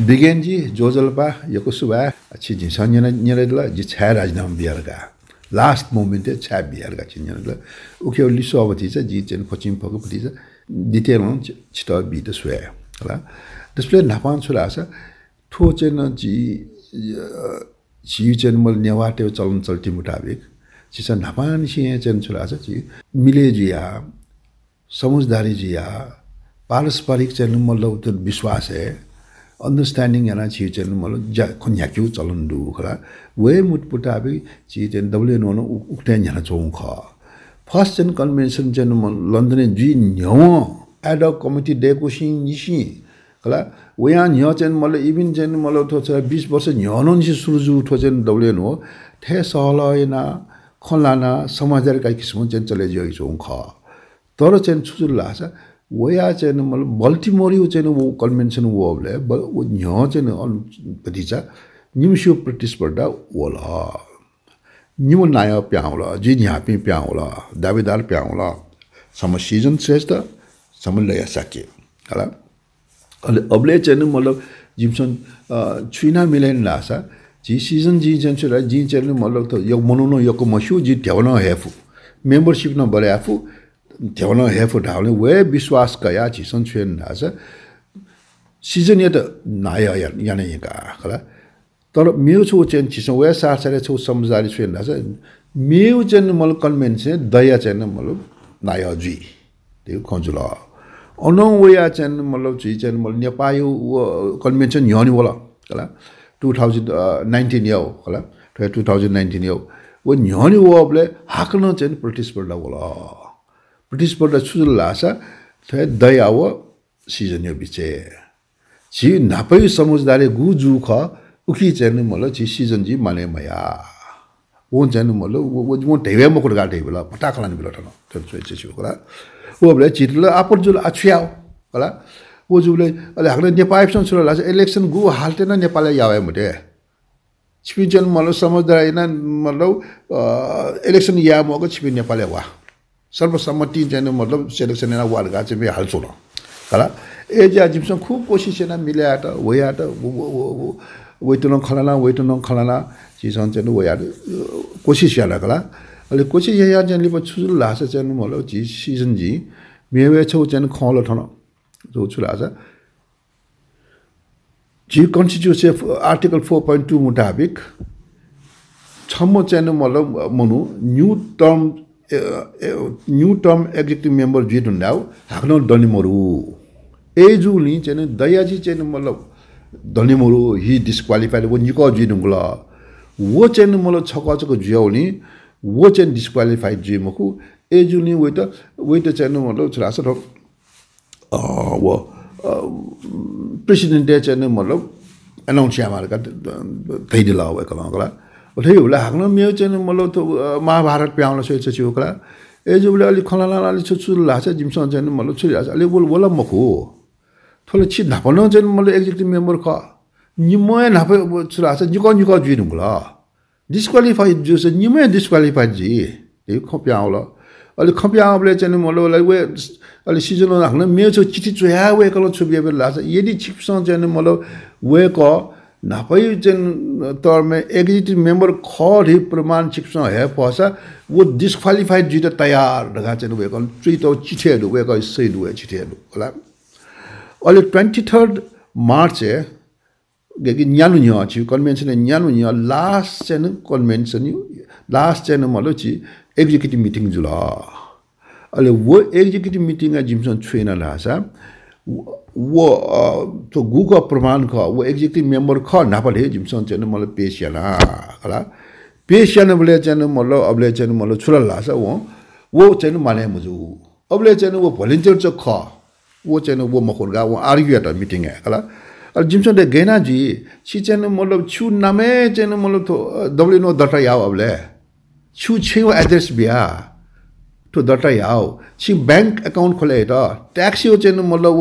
बिगेनजी जोजलपा यकुसुबा छि झि सन्यन न्यरला जि छा राजनाम बिहारका last moment छा बिहारका छि न्यरला उखे लिसो अवधि छ जि चेन खोचिम फको पति छ डिटेल छिट बि त सुया होला त्यसले नापान छुरा छ ठो चेन जि छि चेन मल नेवाटे चलन चल्टी मुताबिक छिस नापान छि चेन छुरा छ छि मिले जिया समझदारी जिया पारस्परिक चेन मल विश्वास है understanding yana chi chen mo lo ja kon ya kyu chalon du khala we mut puta bi chi chen w no no uk ten yana chong kha first chen convention chen mo london ji nyo ad hoc committee de ko shin ni shi khala we ya nyo chen mo lo even chen mo lo to cha 20 वर्ष nyo non si suru ju to chen w no the sa la ina khon la na samajar kai kismo chen chale ji chong kha तर chen chuzul la वया चाहिँ मतलब बल्टिमोरियो चाहिँ वो convention वो न्य चाहिँ निम्स्यो प्रतिस्पर्धा होला प्याउला जी न्यापी प्याउला दावेदार प्याउला सम सिजन श्रेष्ठ सम लय सके होला? अहिले अबले चाहिँ मतलब जिम्सन छुइना मिलेन लासा जी सिजन जी चाहिँ छ जी चाहिँ मतलब यो मनाउनु यो मस्यु जी ठ्याउन हेफु मेम्बरसिप नभए आफू 대원을 해프 다운에 वे विश्वास कया 최연 나서 시즌에도 나야 तर मेउ छिसो समझदारी छु हेर्दा चाहिँ मेउ चाहिँ दया चाहिँ मतलब त्यो खजुल अनौ वया चाहिँ मतलब चाहिँ मतलब कन्भेन्सन होला होला टु थाउजन्ड नाइन्टिन याउ होला टु थाउजन्ड नाइन्टिन याउ ऊ वबले प्रतिस्पर्धा होला ब्रिटिसबाट सुजुल्लासा थे दयाव सिजन बिचे। छि नापै समझदारे गु जु ख उखी चाहिँ मलाई छि सिजन जी माने मया। वो चाहिँ वो ढेवे मकुर गाटे बेला पटाख लाने बेला ठन छु चितले आपर जुल अछ्याउ होला वो जुले अले हाक्ने नेपाल सन सुरला इलेक्सन गु हाल्टेन समझदार मतलब इलेक्सन या मको छिपि नेपाल वा। सर्वसम्मति मतलब सेलेक्सन एना वार्ड गा चाहिँ हाल्छु न होला। ए जे जिमसँग खुब कोसिस एना मिल्या त वया त वेट न खलाना वेट न खलाना चिसन चाहिँ वया कोसिस याला कला अहिले कोसिस या चाहिँ लिप छु लास चाहिँ मतलब जी सिजन जी मेवे छौ चाहिँ खल ठन जो छु लास। जी constitution article four point two मुताबिक छम्म चाहिँ मतलब Manu new term new term executive member जित हुन्डाउ हाक्न दनिमरु एजुली चाहिँ दयाजी चाहिँ मतलब दनिमरु हि डिस्क्वालिफाइड वो निको जिनुङ्ला वो चाहिँ मतलब छकचको जियाउने वो चाहिँ डिस्क्वालिफाइड जिमको एजुली वेट वेट चाहिँ मतलब छरास वो प्रेसिडेन्ट चाहिँ मतलब एनाउन्स या मार्का थैदिला हो एकला हाक्न मेयो चाहिँ मलाई त महाभारत प्याउन सोच छु ओकरा। ए जो बोले अलिक खलाला अलिक छु छु लाग्छ जिमसँग चाहिँ मलाई छुरिरहेको छ अलिक बोल बोला मखो थोरै छि नापन चाहिँ मलाई एक्जिक्युटिभ मेम्बर ख। निमय नापे छुरहेको छ निक निक जुइन होला डिस्क्वालिफाइड जो छ निमय डिस्क्वालिफाइड जी। त्यही खप्या होला अलिक खप्या आउले चाहिँ मलाई वे अलिक सिजन राख्न मेरो छु चिठी चोया वे कल छु लाग्छ यदि छिपसँग चाहिँ मलाई वे क नापै चाहिँ तौरमा एग्जिक्युटिभ मेम्बर खरी प्रमाण शिक्षण हे पसा वो डिस्क्वालिफाइड जित तयार ढगा चाहिँ उयो चुइ त चिठीहरू उयो सही उयो चिठीहरू होला अहिले ट्वेन्टी थर्ड मार्च कि न्यानु न्य छि कन्भेन्सन न्यानु न्य लास्ट चाहिँ कन्भेन्सन लास्ट चाहिँ मलाई छि एक्जिक्युटिभ मिटिङ जुल अहिले वो एक्जिक्युटिभ मिटिङ जिमसँग छुएन रहेछ वो तो गु का प्रमाण ख वो एग्जिक्युटिभ मेम्बर ख नापले जिमसन चाहिँ मलाई पेस याना होला पेस याना बोले चाहिँ मतलब अबले चाहिँ मलाई छुरा लाग्छ वो वो चाहिँ माने मुजु अबले चाहिँ वो भोलिन्टियर चाहिँ ख वो चाहिँ वो मखुर्गा वो आर्ग्यू एट मिटिङ है होला अब जिमसन दे गेना जी छि चाहिँ मतलब छु नामे चाहिँ मतलब तो दबले नो दटा याव अबले छु छेउ एड्रेस बिहा ठु डटै हाउ छि ब्याङ्क एकाउन्ट खोल्या ट्याक्स हो चाहिँ मतलब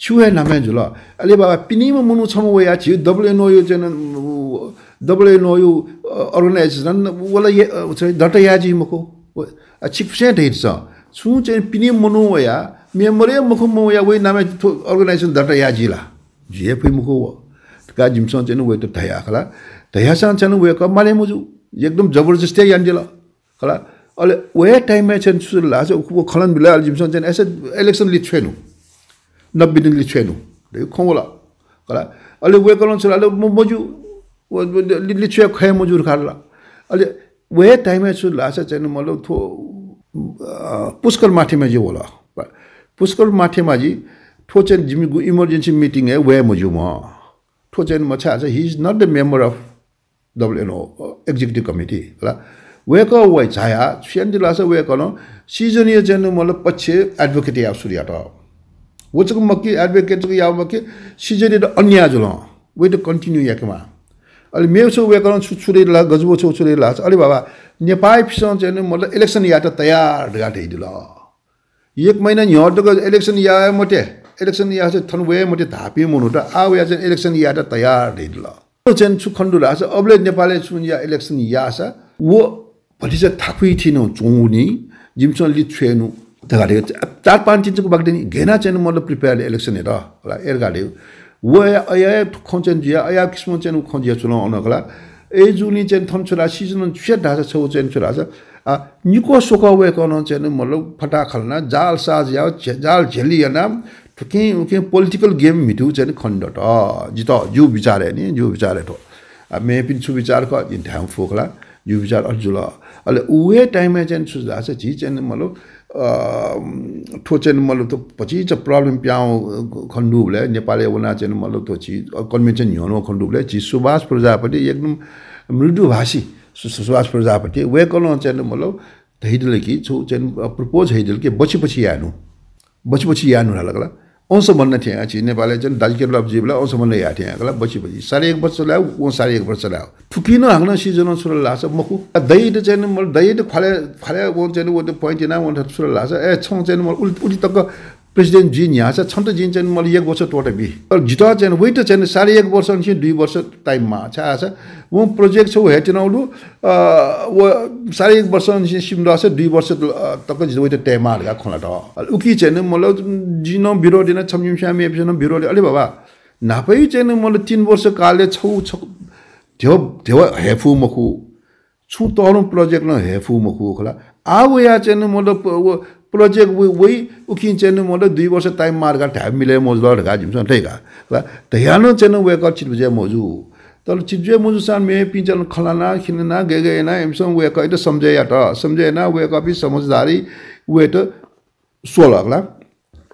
छुहे नमेन्जु झुल अहिले बाबा पिनीमा मुनु छ म वैया छि डब्लुएनओ यो चाहिँ डब्लु यो अर्गनाइजेसन ओला डटैयाझी मखो। छिप्छ छ। छु चाहिँ पिनी मखु म वया मै नामे अर्गनाइजेसन डटैयाझीला झिएफी मुखो हो काजिमसँग चाहिँ धैया खला। धैयासँग चाहिँ उयो क मारे मुजु। एकदम जबरदस्ती यान्जिला खला अहिले वे टाइममा चाहिँ सुरु लाग्छ ऊ खलन बिला जिमसन चाहिँ यसो इलेक्सन लिट छेनु नब्बे दिन लिट छेनु खोला खला अहिले वे कलन सुरु अहिले मजु लिट छे खै मजुर खाला अहिले वे टाइममा सुरु लाग्छ चाहिँ मतलब थो पुष्कर माथेमा जो होला पुष्कर माथेमा जी ठो चाहिँ जिमी इमर्जेन्सी मिटिङ है वे मजु म ठो चाहिँ म छ he is not the member of executive committee होला वेक वे छाया सियान जिल्ला से वे कनो सीजनीय जन मतलब पक्षे एडभोकेट या त वो चक मक्की या मक्की सीजनीय द अन्य जुल वे द कन्टिन्यू या केमा अहिले मेरो छौ वे कनो छुछुरे ला गजबो छुरे ला अलि बाबा नेपाल फिसन चाहिँ मतलब इलेक्सन या त तयार गाटे दिल एक महिना न्यट इलेक्सन या मटे इलेक्सन या चाहिँ थन वे मटे धापी मुनु त आ वे चाहिँ इलेक्सन या त तयार दिल चाहिँ छु खण्डु राछ अबले नेपालले सुन या इलेक्सन या छ वो भलिसा थाकुई थिएन चोनी जिमसन लि छुएनु तगाडे चार पाँच चिन्चको बाग्दैन घेना चाहिँ मतलब प्रिपेयर इलेक्सन हेर होला एर गाडे वो अया खोचेन जिया अया किस्म चाहिँ खोजिया चुनाउ आउनको ए जुनी चाहिँ थन छोरा सिजन छुया ढाँचा छेउ चाहिँ छोरा छ निको कन चाहिँ मतलब फटा खल्ना जाल साज या जाल झेलिएन ठुकेँ उकेँ पोलिटिकल गेम मिठु चाहिँ खण्ड जित जु विचार नि जु विचार ठो मे पिन्छु विचार ख ढ्याङ फोक्ला यो विचार अझुल अहिले उहे टाइममा चाहिँ सुझा छ छि चाहिँ मतलब ठो चाहिँ मतलब त पछि चाहिँ प्रब्लम प्याउ खण्डुबले नेपाली उना चाहिँ मतलब त छि कन्भेन्सन हिँड्नु खण्डुबले छि सुभाष प्रजापति एकदम मृदुभाषी सुभाष प्रजापति। वे कल चाहिँ मतलब धैदल कि छु चाहिँ प्रपोज हैदल कि बची पछि यानु। बची पछि यानु लाग्ला अंश भन्न थिएँ अछि नेपालले चाहिँ दाजिके लब्जीलाई या थिएँ यसलाई बची बची साढे एक वर्ष ल्यायो ऊ साढे एक वर्ष ल्यायो थुकिन हाँग्न सिजन सुरु लाग्छ मकु दही चाहिँ म दही खुवाले ऊ चाहिँ ऊ त्यो पोइन्ट न सुरु लाग्छ ए छौँ चाहिँ म उल्टी उल्टी तक प्रेसिडेन्ट जिन यहाँ छ छन्त जिन चाहिँ मैले एक वर्ष टोट बि जिता चाहिँ वेट चाहिँ साढे एक वर्ष चाहिँ दुई वर्ष टाइममा छा छ ऊ प्रोजेक्ट छ हेटिनाउलु साढे एक वर्ष सिमरा छ दुई वर्ष तक वेट टाइममा हाल्का खोला त उकि चाहिँ मलाई जिन बिरोडी न छमजिम स्यामी एपिसन बिरोडी अलि बाबा नापै चाहिँ मलाई तिन वर्ष कालले छौ छ त्यो त्यो हेफु मखु छु तरुण प्रोजेक्ट न हेफु मखु खोला आऊ या चाहिँ मतलब प्रोजेक्ट वही चाहिँ मतलब दुई वर्ष टाइम मार्गा ठ्याप मिले मोजल ढका जिम्सन ठैका तयानो चाहिँ वेक चिटबुजे मोजु तर मोजु सान मे पिंचल खलाना खिलना गे गए ना एमसन वेक त समझे या त समझे ना वेक भी समझदारी वे त सोल अगला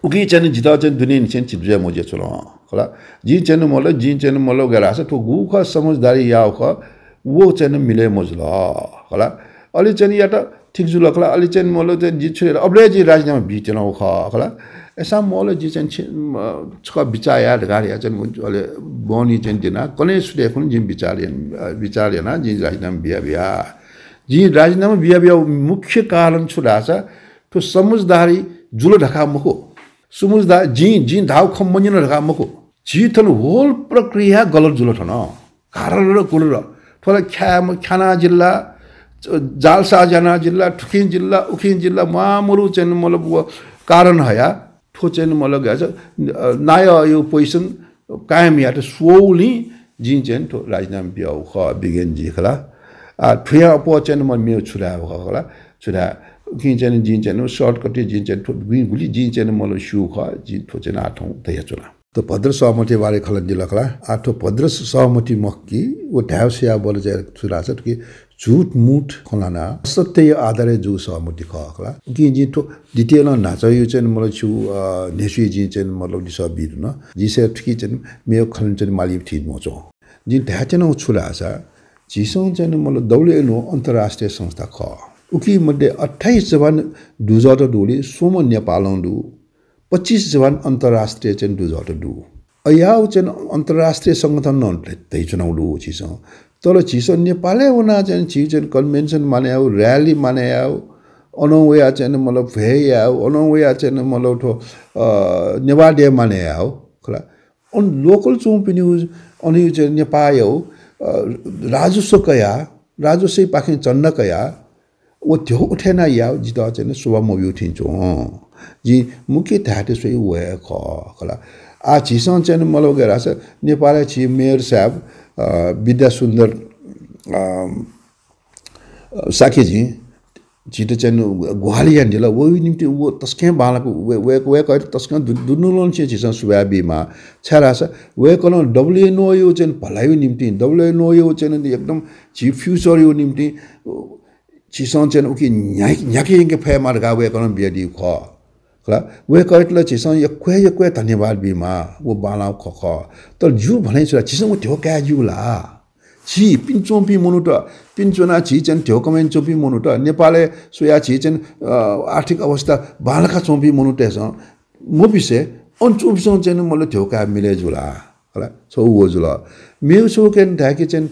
उकी चाहिँ जिता चाहिँ दुनिया चाहिँ चिटबुजे मोजे चलो खला जी चाहिँ मतलब जी चाहिँ मतलब गेला छ तो गु समझदारी या ख वो चाहिँ मिले मोजल खला अलि चाहिँ या त ठिक जुलखला अलि चाहिँ मलाई चाहिँ जी छोडेर अब्ले जी राजीनामा भिटेन खला ऐसा मोल जी चाहिँ छ बिचाया अहिले बनी चाहिँ दिन जी विचार विचार जी राजीनामा बिहा बिहा जी राजीनामा बिहा बिहा मुख्य कारण छुटा छ त्यो समझदारी जुलो ढका समझदार जी जी धाउ खम मञ्जिन ढका मको जी थन होल प्रक्रिया गलत जुलो ठन कारण र कुल र थोला ख्या खाना जिल्ला जालसाजना जिल्ला ठुकिन जिल्ला उखिन जिल्ला मामुरु चाहिँ मतलब कारण हया ठो चाहिँ मतलब गएछ नाय यो पोजिसन कायम या त सोली जिन चाहिँ ठो राजीनामा बिहाउ ख बिगेन जी खला ठुया पो चाहिँ म छुरा खला छुरा कि चाहिँ जिन चाहिँ सर्टकटी जिन चाहिँ ठो गुली जिन चाहिँ मतलब सु ख जिन ठो चाहिँ आठौँ तया चुना त भद्र सहमति बारे खलन जिल्ला आठो भद्र सहमति मक्की वो ढ्याउ सिया बोले चाहिँ छुरा छ कि झुट मुठ खोलाना सत्य आधारे जु सहमति खला कि जी तो डिटेल नाच यो चाहिँ मलाई छु नेसु जी चाहिँ मतलब दिस बिर न जी से ठिक चाहिँ मेरो खलन चाहिँ मालिक ठिक मोचो। जी ढ्या चाहिँ छुला छ जिसो चाहिँ मलाई दौले नो अन्तर्राष्ट्रिय संस्था ख। उकी मध्ये अठाइस जवान डुजट डुले सोम नेपाल डु। पच्चिस जवान अन्तर्राष्ट्रिय चाहिँ डुजट डु। अयाउ चाहिँ अन्तर्राष्ट्रिय सङ्गठन न चुनाउ डु छिसो तर चिसो नेपालै उना चाहिँ छिचन कन्भेन्सन माने आऊ र्याली माने आऊ अनौया चाहिँ मतलब भे आऊ अनौया चाहिँ मतलब ठो नेवाडे माने आऊ खला। अन लोकल चौँ पनि अनि चाहिँ नेपाल राजस्व कया राजस्व पाखे चन्न कया ओ त्यो उठेन या जित चाहिँ सुबह म उठिन्छौँ जी मुख्य थाटे सोही वे खला। आ चाहिँ मलाई गएर छ नेपाली छि मेयर साहब विद्या सुन्दर साखेजी छिटो चाहिँ गुहाली हान्डिल वो निम्ति वो तस्कै बालाको वे वे कहिले तस्कै दुनुलोन चाहिँ छिसँग सुबा बिमा छ्यारा छ वे कल डब्लुएनओ यो चाहिँ भलाइ निम्ति डब्लुएनओ यो चाहिँ एकदम छि फ्युचर यो निम्ति छिसँग चाहिँ उकि न्याक न्याके फे मार गा वे कल बिया ख। खला वे कइटल छिसँग यक्वे यक्वे धन्यवाद बिमा वो बाला ख तर जु भने छ छिसँग त्यो क्या जु ला? छि पिन्चोपी मुनुट पिन्चोना छि चाहिँ ठ्यो कमेन चोपी मुनुट। नेपालले सोया छि चाहिँ आर्थिक अवस्था बालका चोपी मुनुटेसँग म पिसे अन चोपीसँग चाहिँ मैले ठ्यो मिले जुला होला छौ वो जुल मेउ छौ केन ढाके चाहिँ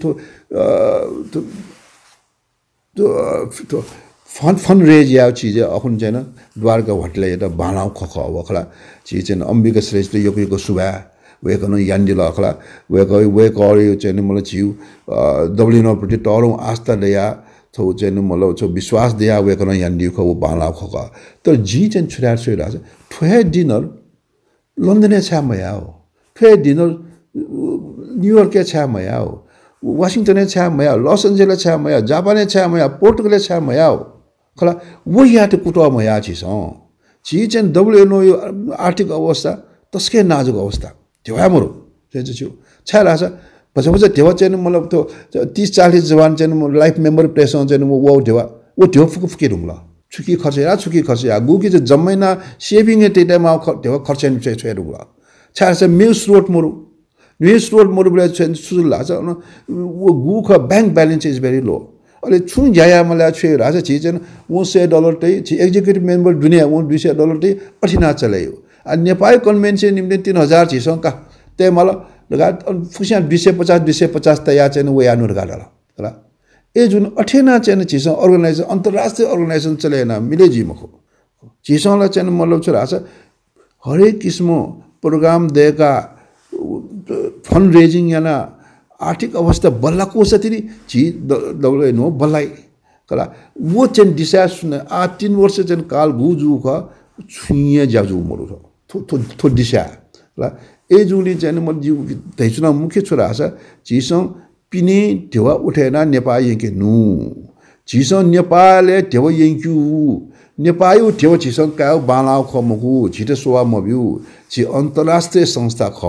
फन फन रेज या चिज अखुन चाहिँ द्वारका होटले एउटा बालाउ खख वखला चिज चाहिँ अम्बिका श्रेष्ठ यो यो सुभा वेकन यान्डिल अखला वेक वेक अरे चाहिँ मलाई छिउ दब्लिनप्रति टरौँ आस्था दिया छौ चाहिँ मलाई छौ विश्वास दिया वेकन यान्डिउ ख बाला खक तर जी चाहिँ छुट्याएर छोइरहेको छ ठुहे डिनर लन्डने छ्या मया हो। ठुहे डिनर न्युयोर्के छ्या मया हो। वासिङटने छ्या मया लस एन्जेले छ्या मया जापाने छ्या मया पोर्टुगले छ्या मया हो। खोला वही त्यो कुटुवा म या छिसौँ चाहिँ डब्लुएनओ यो आर्थिक अवस्था तस्कै नाजुक अवस्था। ठेवा मरो। चाहिँ छु छ्या लाग्छ पछि पछि ठेवा चाहिँ मतलब त्यो तिस चालिस जवान चाहिँ म लाइफ मेम्बर प्लेसमा चाहिँ म वाउ ठेवा ऊ ठेवा फुकु फुके ल छुकी खर्च या छुकी खर्च या। गुकी चाहिँ जम्मै न सेभिङ त्यही टाइममा ठेवा खर्च छोया ल छ्या लाग्छ मेउ स्रोत मरु। न्युज स्रोत मरु बेला सुजु लाग्छ ऊ गुख bank balance is very low अहिले छु झ्याया मलाई छुए छि चाहिँ वो सय डलर त्यही एक्जिक्युटिभ मेम्बर दुनियाँ वो दुई सय डलर त्यही अठिना चलायो। नेपाली कन्भेन्सन निम्ति तिन हजार छिसँग का त्यही मलाई लगा फुसिया दुई सय पचास दुई सय पचास त या चाहिँ वे आनुर गाडा होला। ए जुन अठेना चाहिँ छिसँग अर्गनाइजेसन अन्तर्राष्ट्रिय अर्गनाइजेसन चलेन मिले मखो छिसँगलाई चाहिँ मतलब छ छ हरेक किसिम प्रोग्राम दिएका फन्ड रेजिङ याना आर्थिक अवस्था बल्ल कोसरी छि दौड नो बल्लाई। कला वो चाहिँ डिसाइड सुन आ तिन वर्ष चाहिँ काल गुजु ख छुइए जाजु मरु थो थो थो दिशा। ल ए जुली चाहिँ म जिउ धैचुना मुख्य छोरा छ। झिसङ पिने ढेवा उठेन नेपाल यङ्के नु। झिसङ नेपालले ढेवा यङ्क्यु नेपाल ढेवा झिसङ का बालाउ खमकु छिटो सोवा मब्यु छि अन्तर्राष्ट्रिय संस्था ख।